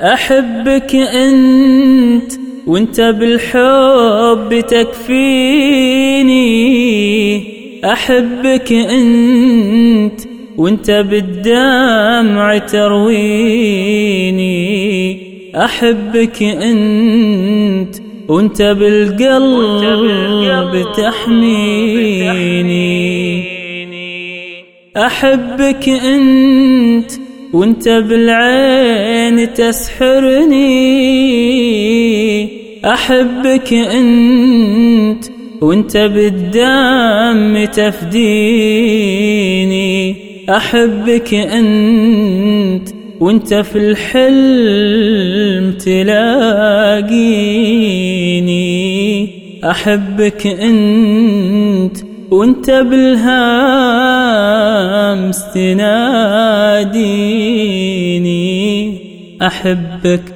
أحبك أنت وأنت بالحب تكفيني. أحبك أنت وأنت بالدمع ترويني. أحبك أنت وأنت بالقلب تحميني. أحبك أنت وانت بالعين تسحرني. أحبك أنت وانت بالدم تفديني. أحبك أنت وانت في الحلم تلاقيني. أحبك أنت وانت أمس تناديني أحبك.